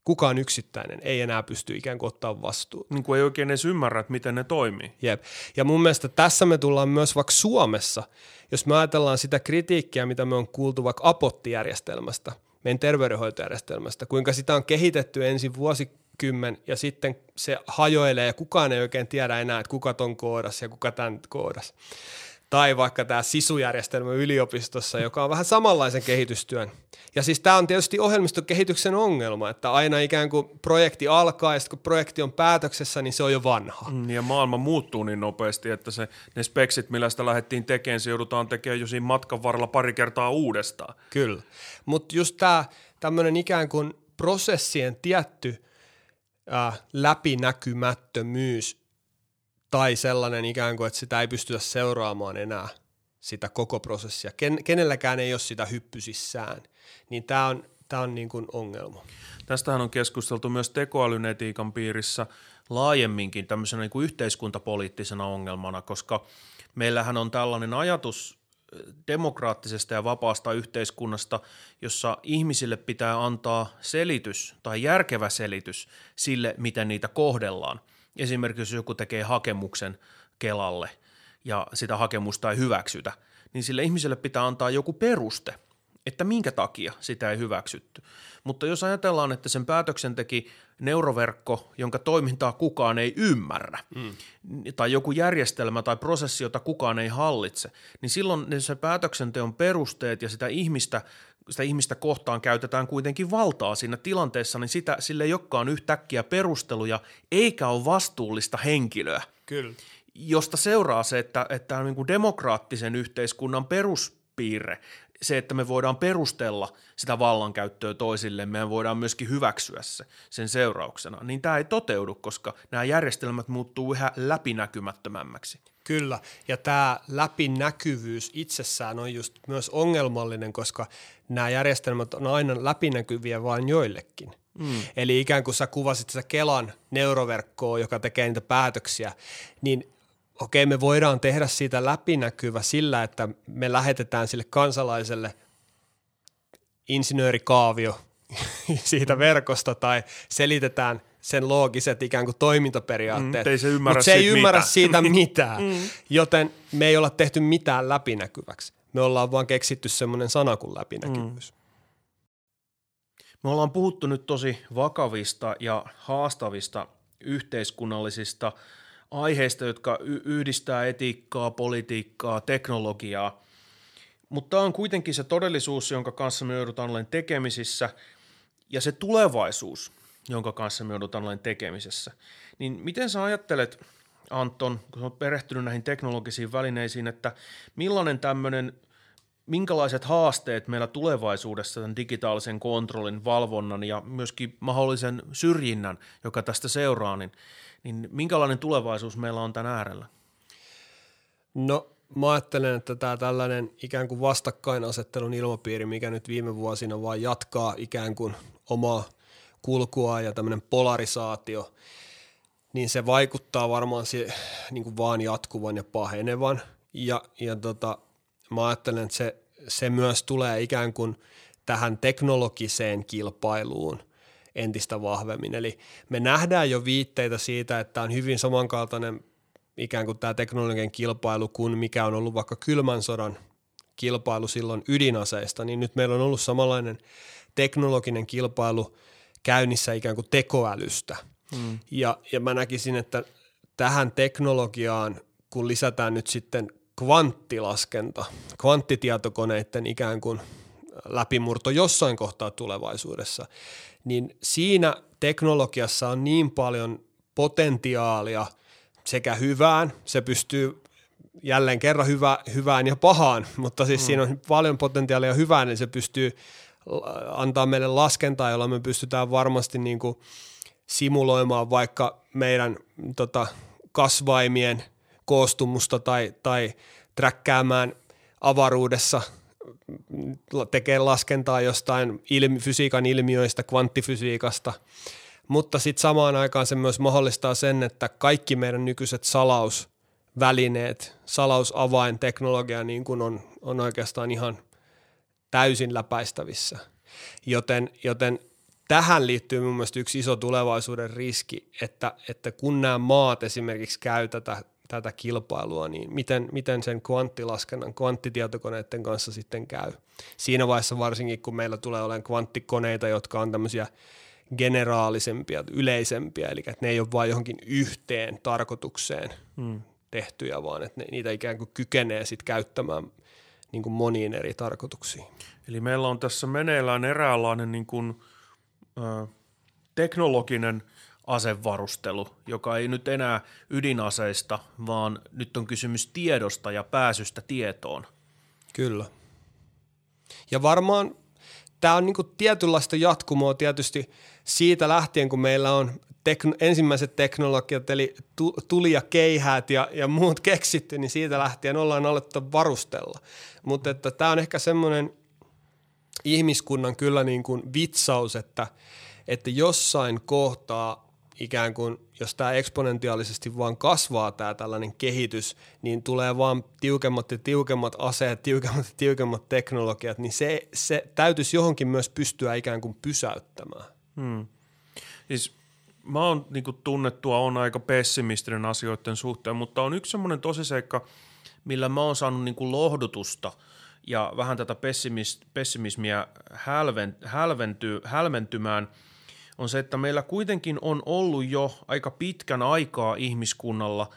Kukaan yksittäinen ei enää pysty ikään kuin ottaa vastuuta. Niin kuin ei oikein edes ymmärrä, että miten ne toimii. Jep. Ja mun mielestä tässä me tullaan myös vaikka Suomessa, jos me ajatellaan sitä kritiikkiä, mitä me on kuultu vaikka apottijärjestelmästä, meidän terveydenhoitojärjestelmästä, kuinka sitä on kehitetty ensin vuosikymmen ja sitten se hajoilee ja kukaan ei oikein tiedä enää, että kuka ton koodas ja kuka tämän koodas tai vaikka tämä SISU-järjestelmä yliopistossa, joka on vähän samanlaisen kehitystyön. Ja siis tämä on tietysti ohjelmistokehityksen ongelma, että aina ikään kuin projekti alkaa ja kun projekti on päätöksessä, niin se on jo vanha. Mm, ja maailma muuttuu niin nopeasti, että se, ne speksit, millä sitä lähdettiin tekemään, se joudutaan tekemään jo siinä matkan varrella pari kertaa uudestaan. Kyllä, mutta just tämä tämmöinen ikään kuin prosessien tietty äh, läpinäkymättömyys tai sellainen ikään kuin, että sitä ei pystytä seuraamaan enää sitä koko prosessia. Ken, kenelläkään ei ole sitä hyppysissään. Niin tämä on, tämä on niin kuin ongelma. Tästähän on keskusteltu myös tekoälynetiikan piirissä laajemminkin tämmöisenä niin kuin yhteiskuntapoliittisena ongelmana, koska meillähän on tällainen ajatus demokraattisesta ja vapaasta yhteiskunnasta, jossa ihmisille pitää antaa selitys tai järkevä selitys sille, miten niitä kohdellaan. Esimerkiksi jos joku tekee hakemuksen Kelalle ja sitä hakemusta ei hyväksytä, niin sille ihmiselle pitää antaa joku peruste, että minkä takia sitä ei hyväksytty. Mutta jos ajatellaan, että sen päätöksen teki neuroverkko, jonka toimintaa kukaan ei ymmärrä, mm. tai joku järjestelmä tai prosessi, jota kukaan ei hallitse, niin silloin se päätöksenteon perusteet ja sitä ihmistä, sitä ihmistä kohtaan käytetään kuitenkin valtaa siinä tilanteessa, niin sitä, sille ei olekaan yhtäkkiä perusteluja, eikä ole vastuullista henkilöä. Kyllä. Josta seuraa se, että, että niin kuin demokraattisen yhteiskunnan peruspiirre se, että me voidaan perustella sitä vallankäyttöä toisille, me voidaan myöskin hyväksyä se sen seurauksena, niin tämä ei toteudu, koska nämä järjestelmät muuttuu yhä läpinäkymättömämmäksi. Kyllä, ja tämä läpinäkyvyys itsessään on just myös ongelmallinen, koska nämä järjestelmät on aina läpinäkyviä vain joillekin. Mm. Eli ikään kuin sä kuvasit sitä Kelan neuroverkkoa, joka tekee niitä päätöksiä, niin okei, me voidaan tehdä siitä läpinäkyvä sillä, että me lähetetään sille kansalaiselle insinöörikaavio siitä verkosta tai selitetään sen loogiset ikään kuin toimintaperiaatteet. Mm, se ymmärrä Mutta se ei ymmärrä mitään. siitä mitään, mm. joten me ei olla tehty mitään läpinäkyväksi. Me ollaan vaan keksitty semmoinen sana kuin läpinäkyvyys. Mm. Me ollaan puhuttu nyt tosi vakavista ja haastavista yhteiskunnallisista – aiheista, jotka y- yhdistää etiikkaa, politiikkaa, teknologiaa. Mutta tämä on kuitenkin se todellisuus, jonka kanssa me joudutaan olemaan tekemisissä, ja se tulevaisuus, jonka kanssa me joudutaan olemaan tekemisessä. Niin miten sä ajattelet, Anton, kun olet perehtynyt näihin teknologisiin välineisiin, että millainen tämmöinen, minkälaiset haasteet meillä tulevaisuudessa tämän digitaalisen kontrollin, valvonnan ja myöskin mahdollisen syrjinnän, joka tästä seuraa, niin niin minkälainen tulevaisuus meillä on tämän äärellä? No mä ajattelen, että tämä tällainen ikään kuin vastakkainasettelun ilmapiiri, mikä nyt viime vuosina vaan jatkaa ikään kuin omaa kulkua ja tämmöinen polarisaatio, niin se vaikuttaa varmaan se, niin kuin vaan jatkuvan ja pahenevan. Ja, ja tota, mä ajattelen, että se, se myös tulee ikään kuin tähän teknologiseen kilpailuun – entistä vahvemmin. Eli me nähdään jo viitteitä siitä, että on hyvin samankaltainen ikään kuin tämä teknologian kilpailu kuin mikä on ollut vaikka kylmän sodan kilpailu silloin ydinaseista, niin nyt meillä on ollut samanlainen teknologinen kilpailu käynnissä ikään kuin tekoälystä. Hmm. Ja, ja mä näkisin, että tähän teknologiaan, kun lisätään nyt sitten kvanttilaskenta, kvanttitietokoneiden ikään kuin läpimurto jossain kohtaa tulevaisuudessa, niin siinä teknologiassa on niin paljon potentiaalia sekä hyvään, se pystyy jälleen kerran hyvä, hyvään ja pahaan, mutta siis mm. siinä on paljon potentiaalia hyvään, niin se pystyy antaa meille laskentaa, jolla me pystytään varmasti niin kuin simuloimaan vaikka meidän tota, kasvaimien koostumusta tai, tai träkkäämään avaruudessa tekee laskentaa jostain ilmi, fysiikan ilmiöistä, kvanttifysiikasta, mutta sitten samaan aikaan se myös mahdollistaa sen, että kaikki meidän nykyiset salausvälineet, salausavainteknologia niin kuin on, on oikeastaan ihan täysin läpäistävissä. Joten, joten tähän liittyy mun mielestä yksi iso tulevaisuuden riski, että, että kun nämä maat esimerkiksi käy tätä tätä kilpailua, niin miten, miten sen kvanttilaskennan, kvanttitietokoneiden kanssa sitten käy. Siinä vaiheessa varsinkin, kun meillä tulee olemaan kvanttikoneita, jotka on tämmöisiä generaalisempia, yleisempiä, eli että ne ei ole vain johonkin yhteen tarkoitukseen hmm. tehtyjä, vaan että ne, niitä ikään kuin kykenee sitten käyttämään niin kuin moniin eri tarkoituksiin. Eli meillä on tässä meneillään eräänlainen niin kuin, ö, teknologinen – asevarustelu, joka ei nyt enää ydinaseista, vaan nyt on kysymys tiedosta ja pääsystä tietoon. Kyllä. Ja varmaan tämä on niinku tietynlaista jatkumoa tietysti siitä lähtien, kun meillä on tekn- ensimmäiset teknologiat, eli tuli ja keihäät ja, ja muut keksitty, niin siitä lähtien ollaan alettu varustella. Mutta että tämä on ehkä semmoinen ihmiskunnan kyllä niin kuin vitsaus, että, että jossain kohtaa ikään kuin, jos tämä eksponentiaalisesti vaan kasvaa tämä tällainen kehitys, niin tulee vaan tiukemmat ja tiukemmat aseet, tiukemmat ja tiukemmat teknologiat, niin se, se täytyisi johonkin myös pystyä ikään kuin pysäyttämään. Hmm. Siis mä oon niin tunnettua, on aika pessimistinen asioiden suhteen, mutta on yksi semmoinen tosiseikka, millä mä oon saanut niin lohdutusta ja vähän tätä pessimismiä hälven, hälventy, hälventymään – on se, että meillä kuitenkin on ollut jo aika pitkän aikaa ihmiskunnalla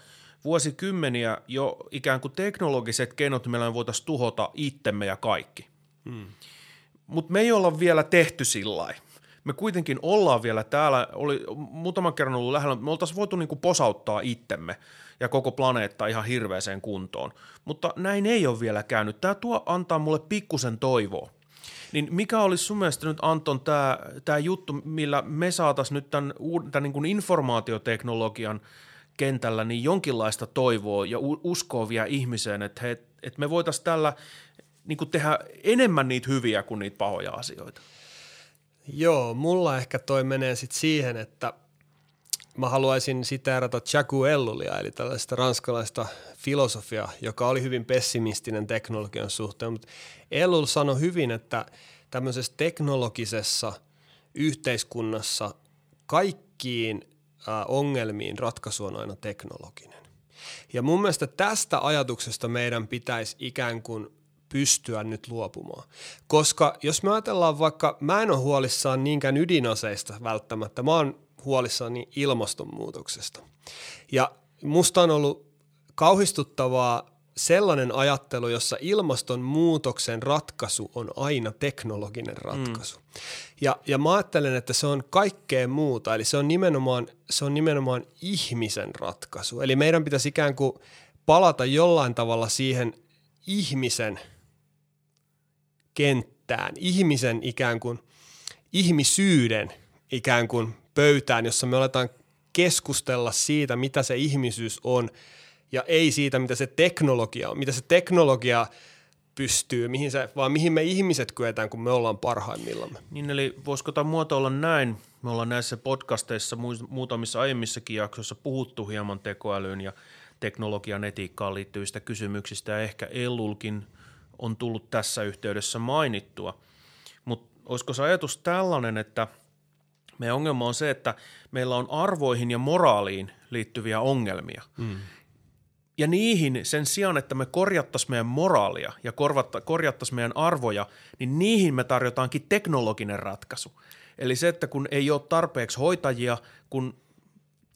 vuosikymmeniä jo ikään kuin teknologiset keinot, millä me voitaisiin tuhota itsemme ja kaikki. Hmm. Mutta me ei olla vielä tehty sillä Me kuitenkin ollaan vielä täällä, oli muutaman kerran ollut lähellä, me oltaisiin voitu niinku posauttaa itsemme ja koko planeetta ihan hirveäseen kuntoon. Mutta näin ei ole vielä käynyt. Tämä tuo antaa mulle pikkusen toivoa. Niin mikä olisi sun mielestä nyt Anton tämä, tämä juttu, millä me saataisiin nyt tämän, tämän niin kuin informaatioteknologian kentällä niin jonkinlaista toivoa ja uskoa vielä ihmiseen, että, he, että me voitaisiin tällä niin kuin tehdä enemmän niitä hyviä kuin niitä pahoja asioita? Joo, mulla ehkä toi menee sitten siihen, että – mä haluaisin siteerata Jacques Ellulia, eli tällaista ranskalaista filosofia, joka oli hyvin pessimistinen teknologian suhteen, mutta Ellul sanoi hyvin, että tämmöisessä teknologisessa yhteiskunnassa kaikkiin ongelmiin ratkaisu on aina teknologinen. Ja mun mielestä tästä ajatuksesta meidän pitäisi ikään kuin pystyä nyt luopumaan. Koska jos me ajatellaan vaikka, mä en ole huolissaan niinkään ydinaseista välttämättä, mä oon huolissani ilmastonmuutoksesta. Ja musta on ollut kauhistuttavaa sellainen ajattelu, jossa ilmastonmuutoksen ratkaisu on aina teknologinen ratkaisu. Mm. Ja, ja mä ajattelen, että se on kaikkea muuta, eli se on, nimenomaan, se on nimenomaan ihmisen ratkaisu. Eli meidän pitäisi ikään kuin palata jollain tavalla siihen ihmisen kenttään, ihmisen ikään kuin ihmisyyden ikään kuin pöytään, jossa me aletaan keskustella siitä, mitä se ihmisyys on, ja ei siitä, mitä se teknologia on, mitä se teknologia pystyy, mihin se, vaan mihin me ihmiset kyetään, kun me ollaan parhaimmillamme. Niin, eli voisiko tämä muotoilla näin? Me ollaan näissä podcasteissa muutamissa aiemmissakin jaksoissa puhuttu hieman tekoälyyn ja teknologian etiikkaan liittyvistä kysymyksistä, ja ehkä Ellulkin on tullut tässä yhteydessä mainittua. Mutta olisiko se ajatus tällainen, että – meidän ongelma on se, että meillä on arvoihin ja moraaliin liittyviä ongelmia. Mm. Ja niihin sen sijaan, että me korjattaisiin meidän moraalia ja korjattaisiin meidän arvoja, niin niihin me tarjotaankin teknologinen ratkaisu. Eli se, että kun ei ole tarpeeksi hoitajia, kun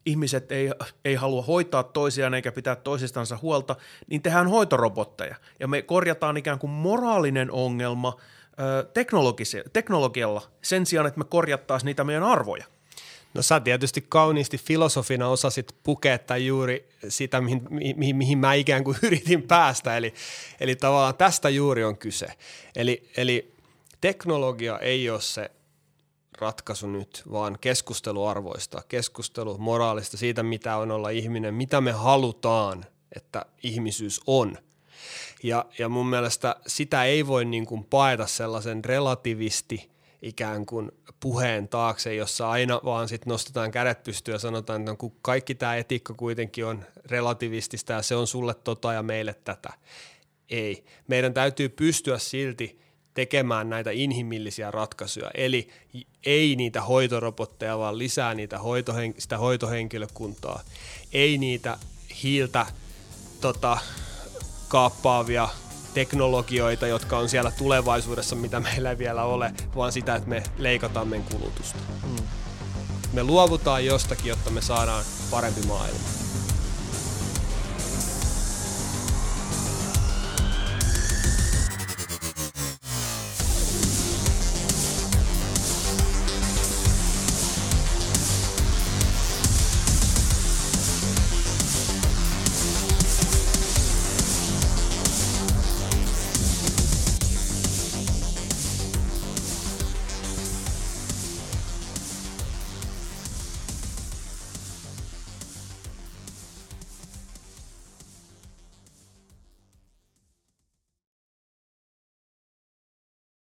ihmiset ei, ei halua hoitaa toisiaan eikä pitää toisistansa huolta, niin tehdään hoitorobotteja. Ja me korjataan ikään kuin moraalinen ongelma – teknologialla sen sijaan, että me korjattaisiin niitä meidän arvoja. No sä tietysti kauniisti filosofina osasit pukea tai juuri sitä, mihin, mihin, mihin mä ikään kuin yritin päästä. Eli, eli tavallaan tästä juuri on kyse. Eli, eli teknologia ei ole se ratkaisu nyt, vaan keskusteluarvoista, keskustelu moraalista siitä, mitä on olla ihminen, mitä me halutaan, että ihmisyys on – ja, ja mun mielestä sitä ei voi niin kuin paeta sellaisen relativisti ikään kuin puheen taakse, jossa aina vaan sit nostetaan kädet pystyyn ja sanotaan, että no, kun kaikki tämä etiikka kuitenkin on relativistista ja se on sulle tota ja meille tätä. Ei. Meidän täytyy pystyä silti tekemään näitä inhimillisiä ratkaisuja. Eli ei niitä hoitorobotteja, vaan lisää niitä hoitohen- sitä hoitohenkilökuntaa. Ei niitä hiiltä tota, kaappaavia teknologioita, jotka on siellä tulevaisuudessa, mitä meillä ei vielä ole, vaan sitä, että me leikataan meidän kulutusta. Mm. Me luovutaan jostakin, jotta me saadaan parempi maailma.